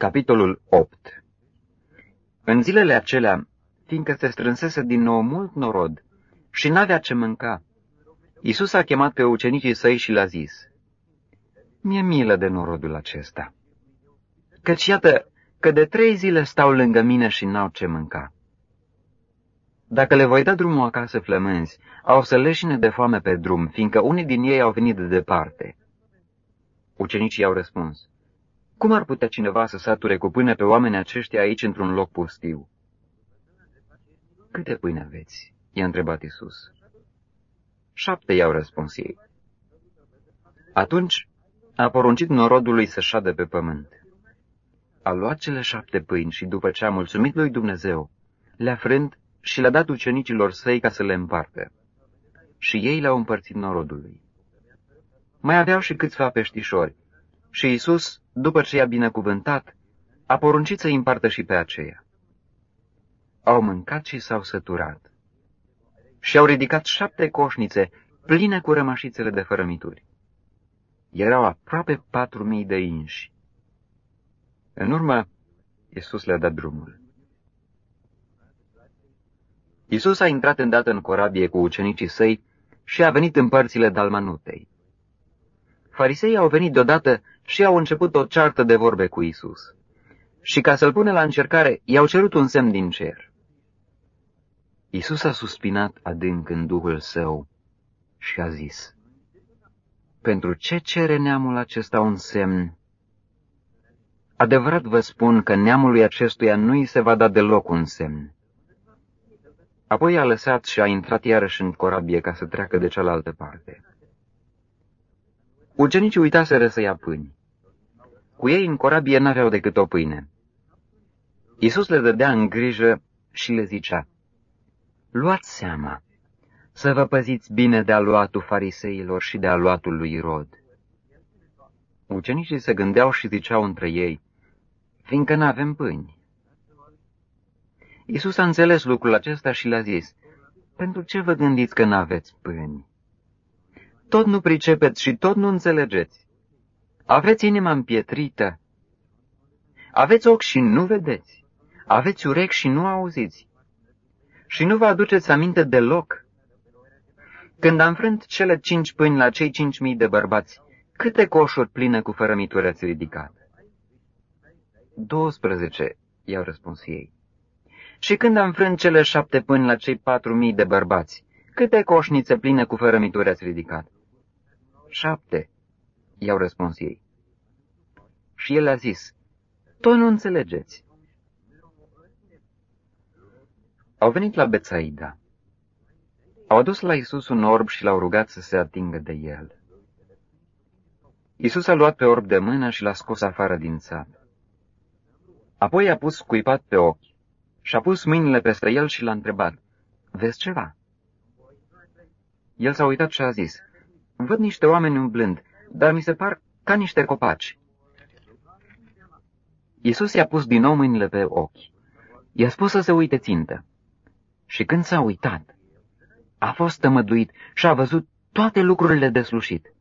Capitolul 8 În zilele acelea, fiindcă se strânsese din nou mult norod și n-avea ce mânca, Iisus a chemat pe ucenicii săi și le-a zis, Mie milă de norodul acesta, căci iată că de trei zile stau lângă mine și n-au ce mânca. Dacă le voi da drumul acasă flămânzi, au să leșine de foame pe drum, fiindcă unii din ei au venit de departe. Ucenicii au răspuns, Cum ar putea cineva să sature cu pâine pe oamenii aceștia aici într-un loc pustiu? Câte pâine aveți? i-a întrebat Isus. Șapte i-au răspuns ei. Atunci a poruncit norodului să șadă pe pământ. A luat cele șapte pâini și după ce a mulțumit lui Dumnezeu, le-a frânt și le-a dat ucenicilor săi ca să le împartă. Și ei le-au împărțit norodului. Mai aveau și câțiva peștișori, și Isus, după ce i-a binecuvântat, a poruncit să-i împartă și pe aceea. Au mâncat și s-au săturat. Și au ridicat șapte coșnițe pline cu rămașițele de fărămituri. Erau aproape patru mii de inși. În urmă, Iisus le-a dat drumul. Iisus a intrat îndată în corabie cu ucenicii săi și a venit în părțile Dalmanutei. Fariseii au venit deodată și au început o ceartă de vorbe cu Isus. Și ca să-l pune la încercare, i-au cerut un semn din cer. Isus a suspinat adânc în duhul său și a zis, Pentru ce cere neamul acesta un semn? Adevărat vă spun că neamului acestuia nu îi se va da deloc un semn. Apoi a lăsat și a intrat iarăși în corabie ca să treacă de cealaltă parte. Ucenicii uitaseră să ia pâini. Cu ei în corabie n-aveau decât o pâine. Iisus le dădea în grijă și le zicea, Luați seama, să vă păziți bine de aluatul fariseilor și de aluatul lui Irod. Ucenicii se gândeau și ziceau între ei, fiindcă n-avem pâini. Iisus a înțeles lucrul acesta și le-a zis, Pentru ce vă gândiți că n-aveți pâini? Tot nu pricepeți și tot nu înțelegeți. Aveți inima împietrită. Aveți ochi și nu vedeți. Aveți urechi și nu auziți. Și nu vă aduceți aminte deloc. Când am frânt cele cinci pâini la cei cinci mii de bărbați, câte coșuri pline cu fărămituri ați ridicat? 12, i-au răspuns ei. Și când am frânt cele șapte pâini la cei patru mii de bărbați, câte coșnițe pline cu fărămituri ați ridicat? Șapte, i-au răspuns ei. Și el a zis, tot nu înțelegeți. Au venit la Betsaida. Au adus la Isus un orb și l-au rugat să se atingă de el. Isus a luat pe orb de mână și l-a scos afară din țap. Apoi a pus cuipat pe ochi și-a pus mâinile peste el și l-a întrebat, Vezi ceva? El s-a uitat și a zis, Văd niște oameni umblând, dar mi se par ca niște copaci. Iisus i-a pus din nou mâinile pe ochi. I-a spus să se uite țintă. Și când s-a uitat, a fost tămăduit și a văzut toate lucrurile de slușit.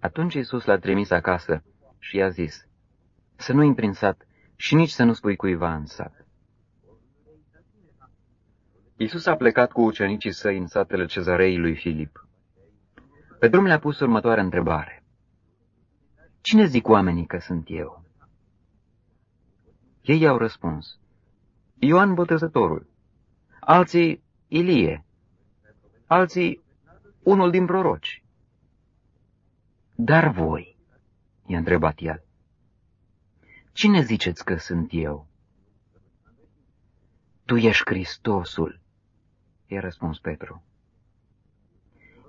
Atunci Iisus l-a trimis acasă și i-a zis, să nu intri în sat și nici să nu spui cuiva în sat. Iisus a plecat cu ucenicii săi în satele cezarei lui Filip. Pe drum le-a pus următoarea întrebare. Cine zic oamenii că sunt eu? Ei i-au răspuns. Ioan Botezătorul, alții Ilie, alții unul din proroci. Dar voi, i-a întrebat el, cine ziceți că sunt eu? Tu ești Hristosul, i-a răspuns Petru.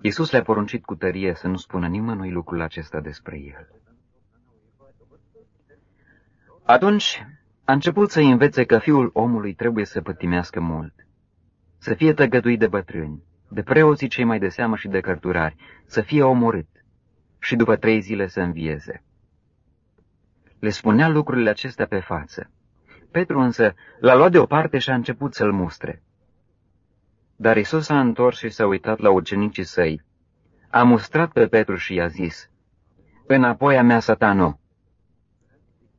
Iisus le-a poruncit cu tărie să nu spună nimănui lucrul acesta despre el. Atunci a început să învețe că fiul omului trebuie să pătimească mult, să fie tăgăduit de bătrâni, de preoții cei mai de seamă și de cărturari, să fie omorât și după trei zile să învieze. Le spunea lucrurile acestea pe față. Petru însă l-a luat deoparte și a început să-l mustre. Dar Isus a întors și s-a uitat la ucenicii săi. A mustrat pe Petru și i-a zis, Înapoi a mea, satano!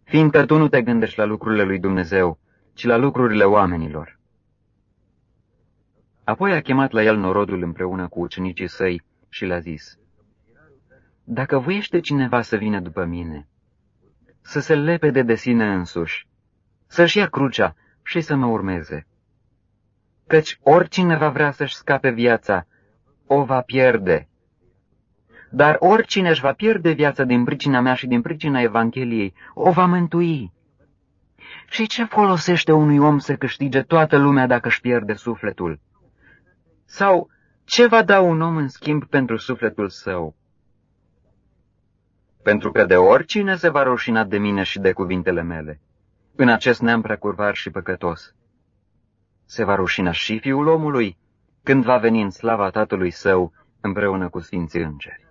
fiindcă tu nu te gândești la lucrurile lui Dumnezeu, ci la lucrurile oamenilor. Apoi a chemat la el norodul împreună cu ucenicii săi și le-a zis, Dacă voiește cineva să vină după mine, să se lepede de sine însuși, să-și ia crucea și să mă urmeze. Căci oricine va vrea să-și scape viața, o va pierde. Dar oricine își va pierde viața din pricina mea și din pricina Evangheliei, o va mântui. Și ce folosește unui om să câștige toată lumea dacă își pierde sufletul? Sau ce va da un om în schimb pentru sufletul său? Pentru că de oricine se va rușina de mine și de cuvintele mele, în acest neam precurvar și păcătos. Se va rușina și fiul omului când va veni în slava tatălui său împreună cu sfinții îngeri.